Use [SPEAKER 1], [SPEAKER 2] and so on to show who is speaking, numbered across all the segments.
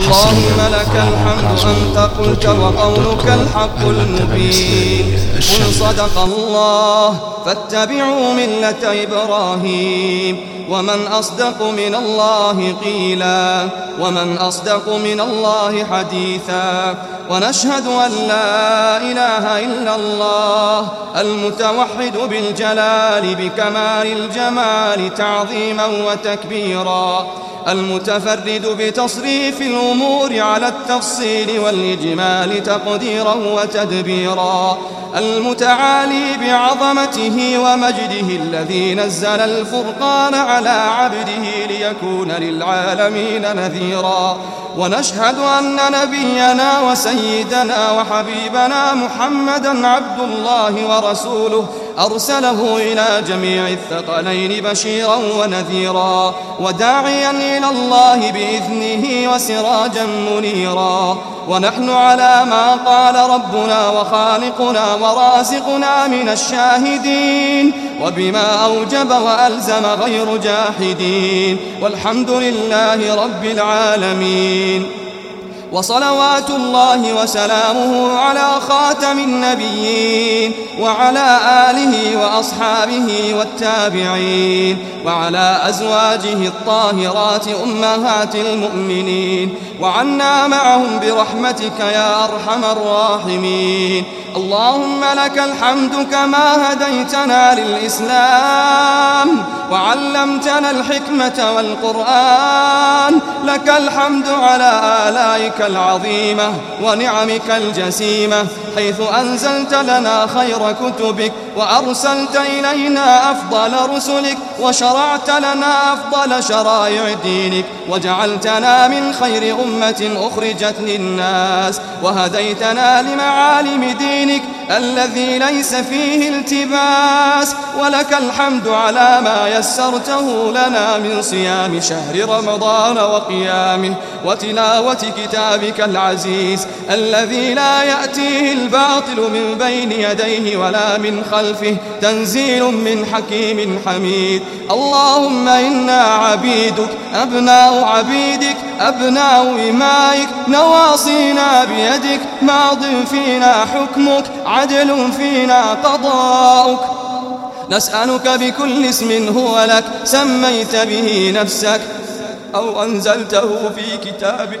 [SPEAKER 1] اللهم لك الحمد أنت قلت وقولك الحق المبين. قل صدق الله فاتبعوا ملة إبراهيم. ومن أصدق من الله قيلا. ومن أصدق من الله حديثا. ونشهد أن لا إله إلا الله المتوحد بالجلال بكمال الجمال تعظيما وتكبيرا. المتفرد بتصريف الأمور على التفصيل والإجمال تقديرا وتدبيرا. المتعالي بعظمته ومجده الذي نزل الفرقان على عبده ليكون للعالمين نذيرا. ونشهد أن نبينا وسيدنا وحبيبنا محمدا عبد الله ورسوله أرسله إلى جميع الثقلين بشيرا ونذيرا وداعيا إلى الله بإذنه وسراجا منيرا ونحن على ما قال ربنا وخالقنا ورازقنا من الشاهدين وبما أوجب وألزم غير جاحدين والحمد لله رب العالمين وصلوات الله وسلامه على خاتم النبيين وعلى آله وأصحابه والتابعين وعلى أزواجه الطاهرات أمهات المؤمنين وعنا معهم برحمتك يا أرحم الراحمين. اللهم لك الحمد كما هديتنا للإسلام وعلمتنا الحكمة والقرآن. لك الحمد على آلائك العظيمة ونعمك الجسيمة حيث أنزلت لنا خير كتبك وأرسلت إلينا أفضل رسلك وشرعت لنا أفضل شرائع دينك وجعلتنا من خير أمة أخرجت للناس وهديتنا لمعالم دينك الذي ليس فيه التباس ولك الحمد على ما يسرته لنا من صيام شهر رمضان وقيامه وتلاوة كتابك العزيز الذي لا يأتيه الباطل من بين يديه ولا من خلفه تنزيل من حكيم حميد. اللهم إنا عبيدك أبناء عبيدك أبناء إمائك نواصينا بيدك ماض فينا حكمك عدل فينا قضاؤك. نسألك بكل اسم هو لك سميت به نفسك أو أنزلته في كتابك.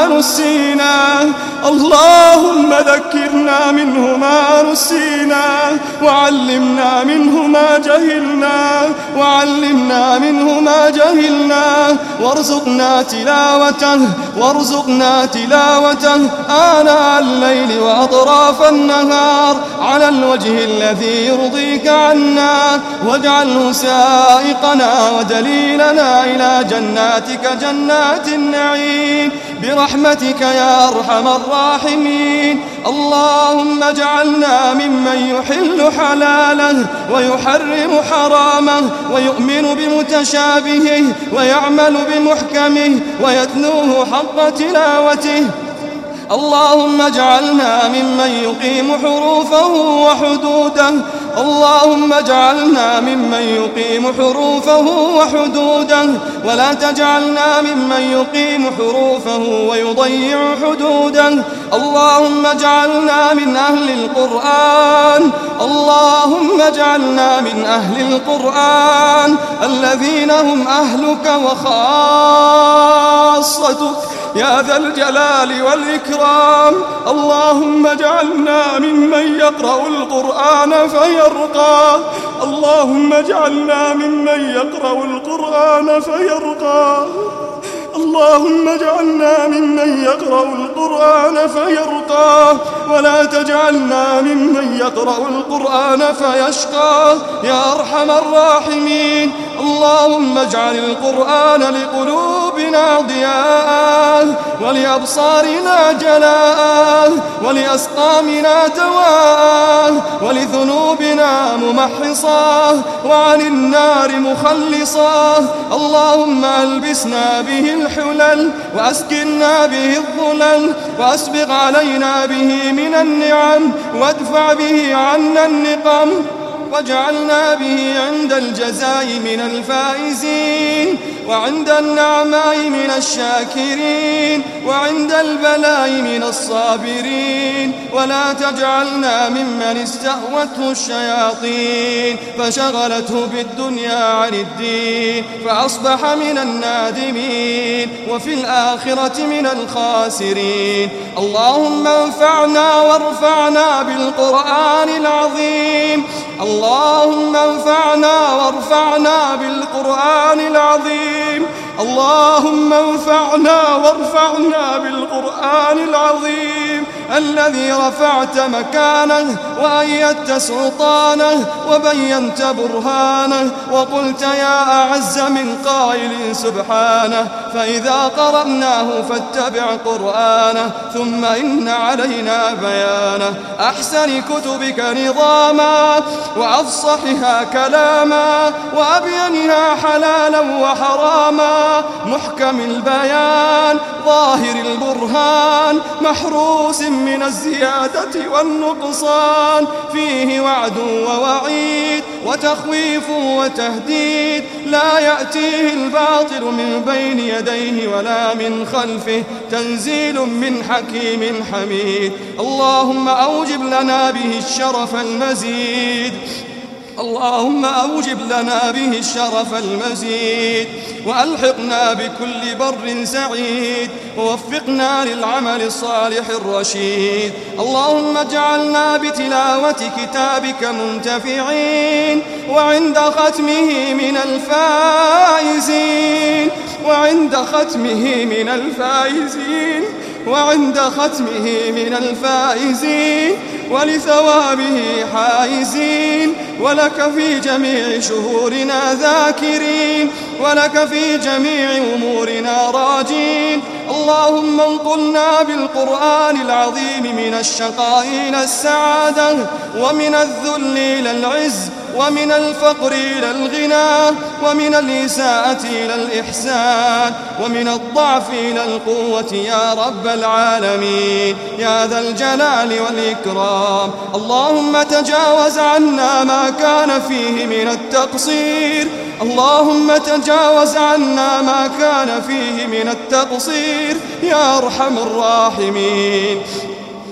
[SPEAKER 1] نسينا. اللهم ذكرنا منه ما نسينا وعلمنا منه ما جهلنا وعلمنا منه ما جهلنا. وارزقنا تلاوته وارزقنا تلاوته آناء الليل وأطراف النهار. على الوجه الذي يرضيك عنا واجعله سائقنا ودليلنا إلى جناتك جنات النعيم. برحمتك يا أرحم الراحمين. اللهم اجعلنا ممن يحل حلاله ويحرم حرامه ويؤمن بمتشابهه ويعمل بمحكمه ويتلوه حق تلاوته. اللهم اجعلنا ممن يقيم حروفه وحدوده اللهم اجعلنا ممن يقيم حروفه وحدوده ولا تجعلنا ممن يقيم حروفه ويضيع حدوده. اللهم اجعلنا من أهل القرآن اللهم اجعلنا من أهل القرآن الذين هم أهلك وخاصتك. يا ذا الجلال والإكرام اللهم اجعلنا ممن يقرأ القرآن فيرقى. اللهم اجعلنا ممن يقرأ القرآن فيرقى. اللهم اجعلنا ممن يقرأ القرآن فيرقى ولا تجعلنا ممن يقرأ القرآن فيشقى. يا أرحم الراحمين اللهم اجعل القرآن لقلوبنا ضياء ولأبصارنا جلاء ولأسقامنا دواه ولذنوبنا ممحصاه وعن النار مخلصاه اللهم ألبسنا به الحلل وأسكنا به الظلل وأسبغ علينا به من النعم وادفع به عنا النقم. واجعلنا به عند الجزاء من الفائزين وعند النعماء من الشاكرين وعند البلاء من الصابرين. ولا تجعلنا ممن استهوته الشياطين. فشغلته بالدنيا عن الدين. فأصبح من النادمين. وفي الآخرة من الخاسرين. اللهم انفعنا وارفعنا بالقرآن العظيم. اللهم انفعنا وارفعنا بالقرآن العظيم. اللهم انفعنا وارفعنا بالقرآن العظيم. الذي رفعت مكانه وأيدت سلطانه وبينت برهانه وقلت يا أعز من قائل سبحانه فإذا قرأناه فاتبع قرآنه ثم إن علينا بيانه أحسن كتبك نظاما وأفصحها كلاما وأبينها حلالا وحراما محكم البيان ظاهر البرهان محروس من الزيادة والنقصان. فيه وعد ووعيد وتخويف وتهديد. لا يأتيه الباطل من بين يديه ولا من خلفه. تنزيل من حكيم حميد. اللهم أوجب لنا به الشرف المزيد. اللهم أوجب لنا به الشرف المزيد وألحقنا بكل بر سعيد ووفقنا للعمل الصالح الرشيد. اللهم اجعلنا بتلاوة كتابك منتفعين وعند ختمه من الفائزين وعند ختمه من الفائزين. وعند ختمه من الفائزين ولثوابه حائزين ولك في جميع شهورنا ذاكرين ولك في جميع أمورنا راجين اللهم انقلنا بالقرآن العظيم من الشقاء إلى السعادة ومن الذل إلى العز ومن الفقر إلى الغنى ومن الإساءة إلى الإحسان ومن الضعف إلى القوة يا رب العالمين. يا ذا الجلال والإكرام. اللهم تجاوز عنا ما كان فيه من التقصير. اللهم تجاوز عنا ما كان فيه من التقصير. يا أرحم الراحمين.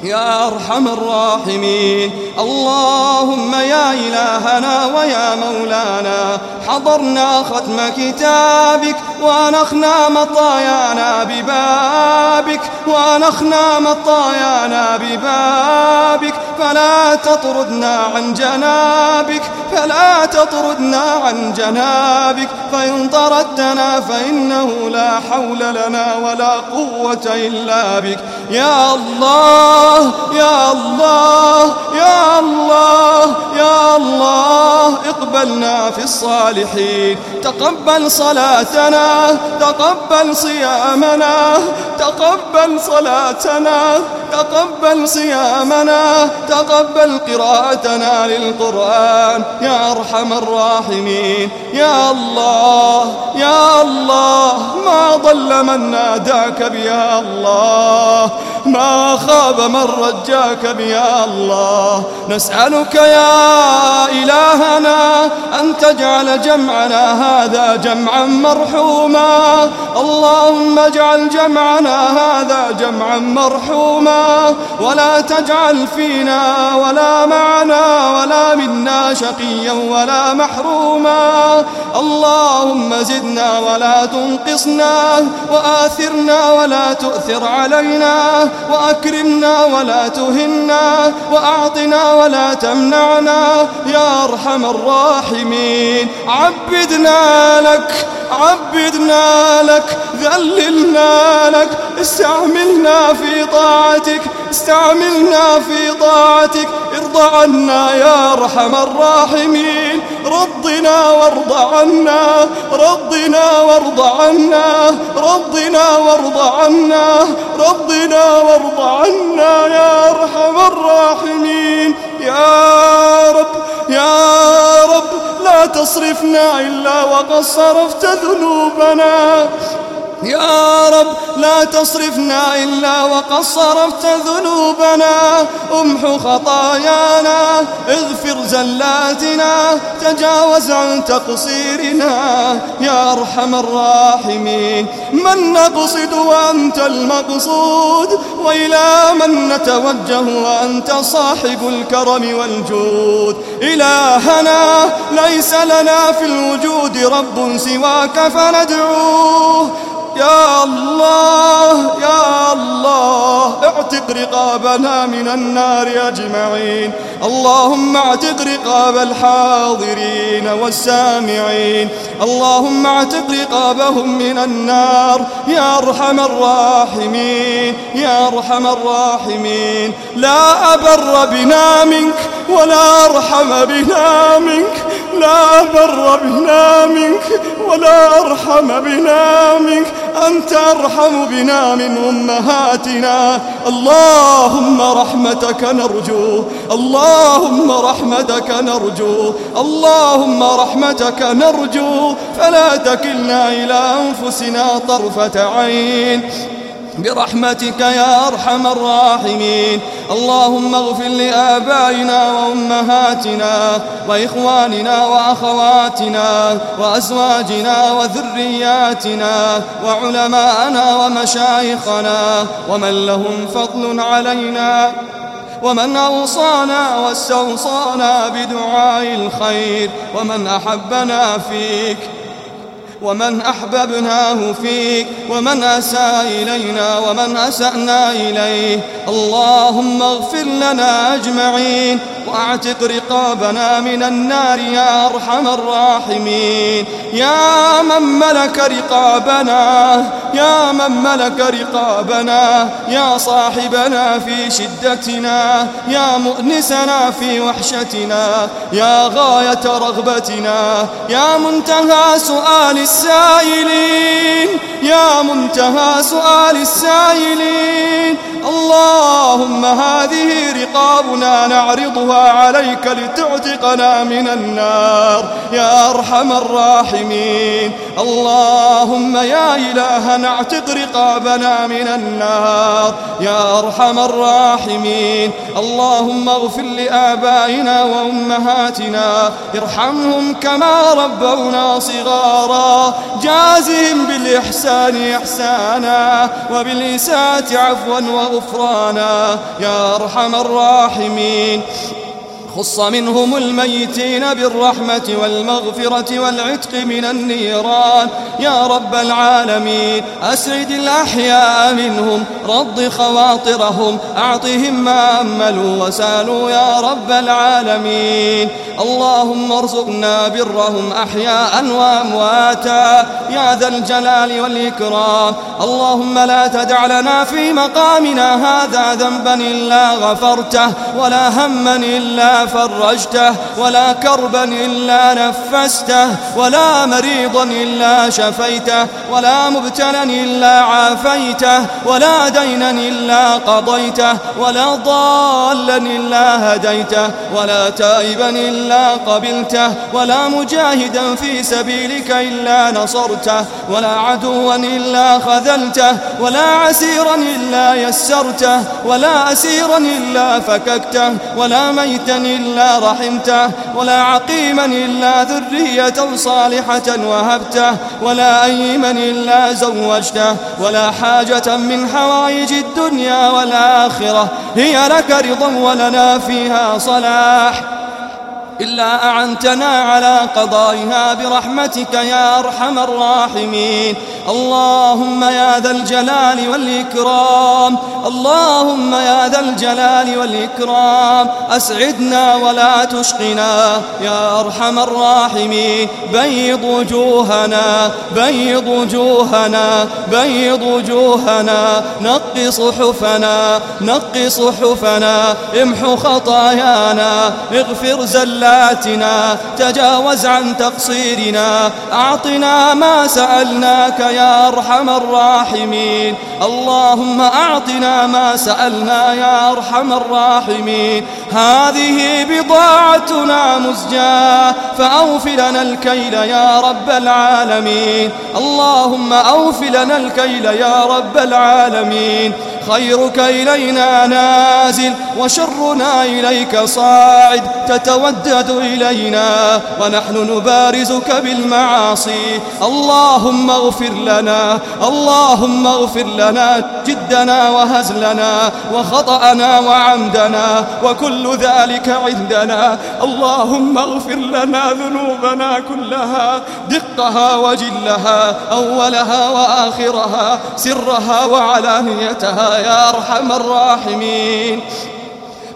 [SPEAKER 1] يا أرحم الراحمين. اللهم يا إلهنا ويا مولانا حضرنا ختم كتابك وأنخنا مطايانا ببابك وأنخنا مطايانا ببابك. فلا تطردنا عن جنابك فلا تطردنا عن جنابك. فإن طردتنا فإنه لا حول لنا ولا قوة إلا بك. يا الله يا الله يا الله يا الله اقبلنا في الصالحين. تقبل صلاتنا تقبل صيامنا تقبل صلاتنا تقبل صيامنا تقبل قراءتنا للقرآن. يا أرحم الراحمين. يا الله يا الله ما ضل من ناداك بيا الله. ما خاب من رجاك بيا الله. نسألك يا إلهنا أن تجعل جمعنا هذا جمعا مرحوما. اللهم اجعل جمعنا هذا جمعا مرحوما. ولا تجعل فينا ولا معنا ولا منا شقيا ولا محروما. اللهم زدنا ولا تنقصنا. وآثرنا ولا تؤثر علينا. وأكرمنا ولا تهنا وأعطنا ولا تمنعنا يا أرحم الراحمين. عبدنا لك عبدنا لك ذللنا لك استعملنا في طاعتك استعملنا في طاعتك. ارضى عنا يا أرحم الراحمين. رضنا وارض عنا رضنا وارض عنا رضنا وارض عنا رضنا وارض عنا يا أرحم الراحمين. يا رب يا رب لا تصرفنا إلا وقد صرفت ذنوبنا. يا رب لا تصرفنا إلا وقد صرفت ذنوبنا. امحو خطايانا اغفر زلاتنا تجاوز عن تقصيرنا. يا أرحم الراحمين من نقصد وأنت المقصود؟ وإلى من نتوجه وأنت صاحب الكرم والجود؟ إلهنا ليس لنا في الوجود رب سواك فندعوه. يا الله يا الله اعتق رقابنا من النار أجمعين. اللهم اعتق رقاب الحاضرين والسامعين. اللهم اعتق رقابهم من النار. يا أرحم الراحمين يا أرحم الراحمين. لا أبر بنا منك ولا أرحم بنا منك. لا بر بنا منك ولا أرحم بنا منك. أنت أرحم بنا من أمهاتنا. اللهم رحمتك نرجو. اللهم رحمتك نرجو. اللهم رحمتك نرجو. فلا تكلنا إلى أنفسنا طرفة عين. برحمتك يا أرحم الراحمين. اللهم اغفر لآبائنا وأمهاتنا وإخواننا وأخواتنا وأزواجنا وذرياتنا وعلماءنا ومشايخنا ومن لهم فضل علينا ومن أوصانا واستوصانا بدعاء الخير ومن أحبنا فيك. ومن أحببناه فيك ومن أساء إلينا ومن أسأنا إليه. اللهم اغفر لنا أجمعين وأعتق رقابنا من النار يا أرحم الراحمين. يا من ملك رقابنا يا من ملك رقابنا يا صاحبنا في شدتنا يا مؤنسنا في وحشتنا يا غاية رغبتنا يا منتهى سؤال السائلين. يا منتهى سؤال السائلين. اللهم هذه رقابنا نعرضها عليك لتعتقنا من النار. يا أرحم الراحمين. اللهم يا إلهنا اعتق رقابنا من النار. يا أرحم الراحمين. اللهم اغفر لآبائنا وأمهاتنا. ارحمهم كما ربونا صغارا. جازهم بالإحسان إحسانا وبالإساءة عفوا وغفرانا يا أرحم الراحمين. خص منهم الميتين بالرحمة والمغفرة والعتق من النيران. يا رب العالمين أسعد الأحياء منهم رض خواطرهم أعطهم ما أملوا وسالوا يا رب العالمين. اللهم ارزقنا برهم أحياء وأمواتا. يا ذا الجلال والإكرام. اللهم لا تدع لنا في مقامنا هذا ذنبا إلا غفرته ولا هما إلا فرجته ولا كربا إلا نفسته ولا مريضا إلا شفيته ولا مبتلا إلا عافيته ولا دينا إلا قضيته ولا ضالا إلا هديته ولا تائبا إلا قبلته ولا مجاهدا في سبيلك إلا نصرته ولا عدوا إلا خذلته ولا عسيرا إلا يسرته ولا أسيرا إلا فككته ولا ميتا إلا رحمته ولا عقيما إلا ذرية صالحة وهبته ولا أيما إلا زوجته ولا حاجة من حوائج الدنيا والآخرة هي لك رضا ولنا فيها صلاح. إلا أعنتنا على قضائها برحمتك يا أرحم الراحمين. اللهم يا ذا الجلال والإكرام. اللهم يا ذا الجلال والإكرام. أسعدنا ولا تشقنا يا أرحم الراحمين. بيض وجوهنا بيض وجوهنا بيض وجوهنا. نق صحفنا نق صحفنا. امحو خطايانا. اغفر زلاتنا زلاتنا تجاوز عن تقصيرنا. أعطنا ما سألناك يا أرحم الراحمين. اللهم أعطنا ما سألنا يا أرحم الراحمين. هذه بضاعتنا مزجاة. فأوف لنا الكيل يا رب العالمين. اللهم أوف لنا الكيل يا رب العالمين. خيرك إلينا نازل وشرنا إليك صاعد تتودد إلينا ونحن نبارزك بالمعاصي. اللهم اغفر لنا اللهم اغفر لنا جدنا وهزلنا وخطأنا وعمدنا وكل ذلك عندنا. اللهم اغفر لنا ذنوبنا كلها دقها وجلها أولها وآخرها سرها وعلانيتها. يا أرحم الراحمين.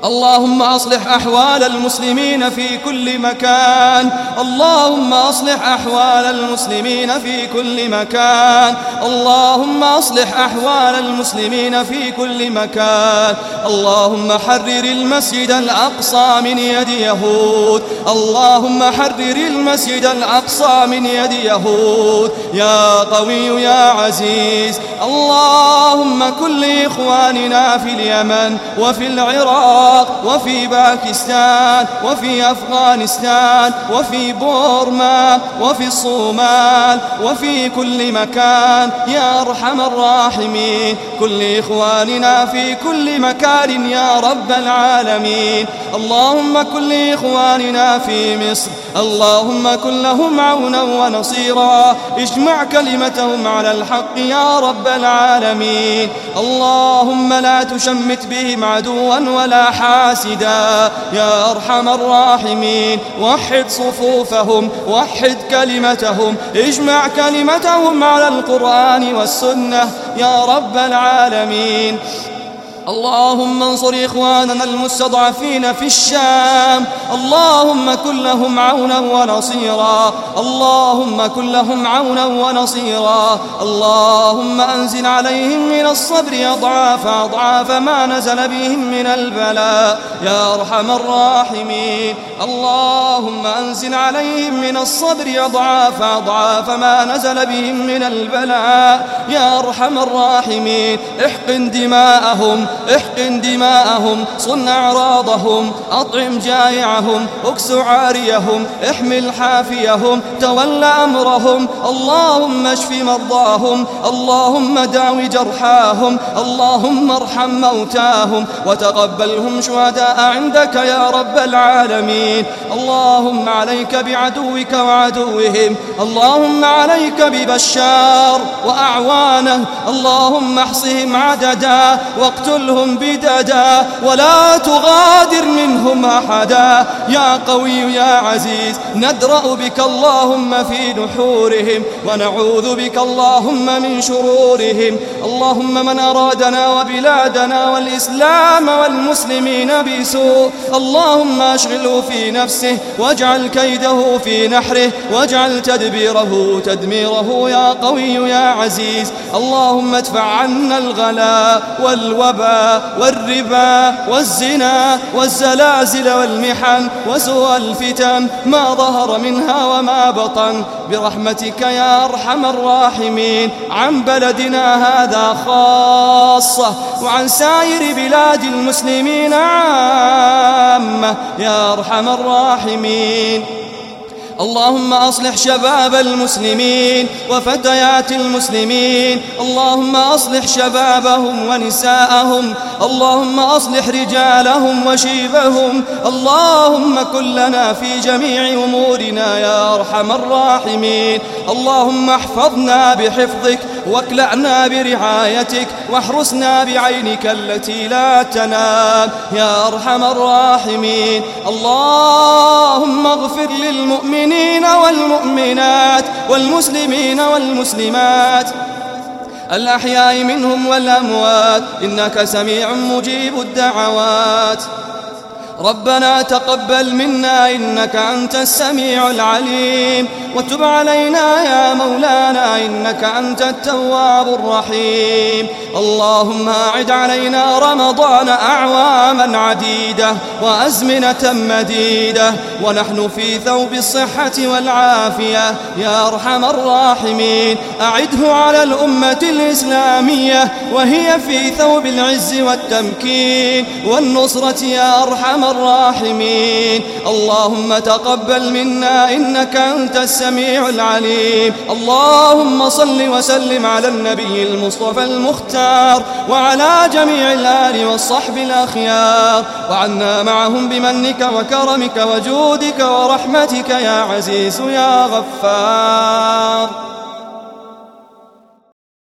[SPEAKER 1] اللهم أصلح أحوال المسلمين في كل مكان. اللهم أصلح أحوال المسلمين في كل مكان. اللهم أصلح أحوال المسلمين في كل مكان. اللهم حرر المسجد الأقصى من يد يهود. اللهم حرر المسجد الأقصى من يد يهود. يا قوي يا عزيز. اللهم كل إخواننا في اليمن وفي العراق العراق وفي باكستان وفي أفغانستان وفي بورما وفي الصومال وفي كل مكان. يا أرحم الراحمين كل إخواننا في كل مكان يا رب العالمين. اللهم كل إخواننا في مصر اللهم كن لهم عونا ونصيرا. اجمع كلمتهم على الحق يا رب العالمين. اللهم لا تشمت بهم عدوا ولا حاسدا. يا أرحم الراحمين. وحد صفوفهم وحد كلمتهم. اجمع كلمتهم على القرآن والسنة يا رب العالمين. اللهم انصر إخواننا المستضعفين في الشام. اللهم كن لهم عونا ونصيرا. اللهم كن لهم عونا ونصيرا. اللهم أنزل عليهم من الصبر أضعاف أضعاف ما نزل بهم من البلاء. يا أرحم الراحمين. اللهم أنزل عليهم من الصبر أضعاف أضعاف ما نزل بهم من البلاء. يا أرحم الراحمين. احقن دماءهم. احقن دماءهم صن أعراضهم أطعم جائعهم إكس عاريهم احمل حافيهم تول أمرهم اللهم اشف مرضاهم اللهم داو جرحاهم اللهم ارحم موتاهم وتقبلهم شهداء عندك يا رب العالمين. اللهم عليك بعدوك وعدوهم اللهم عليك ببشار وأعوانه اللهم احصهم عددا واقتلهم بددا ولا تغادر منهم أحدا. يا قوي يا عزيز ندرأ بك اللهم في نحورهم ونعوذ بك اللهم من شرورهم. اللهم من أرادنا وبلادنا والإسلام والمسلمين بسوء. اللهم أشغله في نفسه واجعل كيده في نحره واجعل تدبيره تدميره. يا قوي يا عزيز اللهم ادفع عنا الغلاء والوباء والربا والزنا والزلازل والمحن وسوء الفتن ما ظهر منها وما بطن برحمتك يا أرحم الراحمين عن بلدنا هذا خاصة وعن سائر بلاد المسلمين عامة يا أرحم الراحمين اللهم أصلح شباب المسلمين وفتيات المسلمين. اللهم أصلح شبابهم ونساءهم. اللهم أصلح رجالهم وشيبهم. اللهم كن لنا في جميع أمورنا يا أرحم الراحمين. اللهم احفظنا بحفظك. واكلعنا برعايتك واحرسنا بعينك التي لا تنام. يا أرحم الراحمين. اللهم اغفر للمؤمنين والمؤمنات والمسلمين والمسلمات. الأحياء منهم والأموات. إنك سميع مجيب الدعوات. ربنا تقبل منا إنك أنت السميع العليم وتب علينا يا مولانا إنك أنت التواب الرحيم. اللهم أعد علينا رمضان أعواما عديدة وأزمنة مديدة ونحن في ثوب الصحة والعافية. يا أرحم الراحمين. أعده على الأمة الإسلامية وهي في ثوب العز والتمكين. والنصرة يا الراحمين. اللهم تقبل منا إنك أنت السميع العليم. اللهم صل وسلم على النبي المصطفى المختار وعلى جميع الآل والصحب الأخيار. وعنا معهم بمنك وكرمك وجودك ورحمتك يا عزيز يا غفار.